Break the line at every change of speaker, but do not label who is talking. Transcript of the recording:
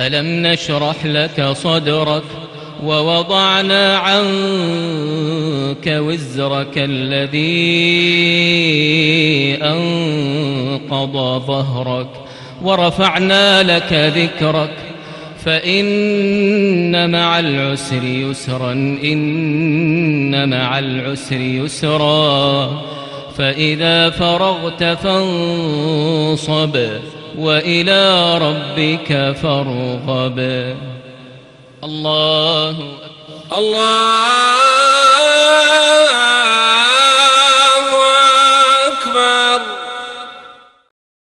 ألم نشرح لك صدرك ووضعنا عنك وزرك الذي أنقض ظهرك ورفعنا لك ذكرك فإن مع العسر يسرا إن مع العسر يسرا فإذا فرغت فانصب وإلى ربك فارغب. الله أكبر.
الله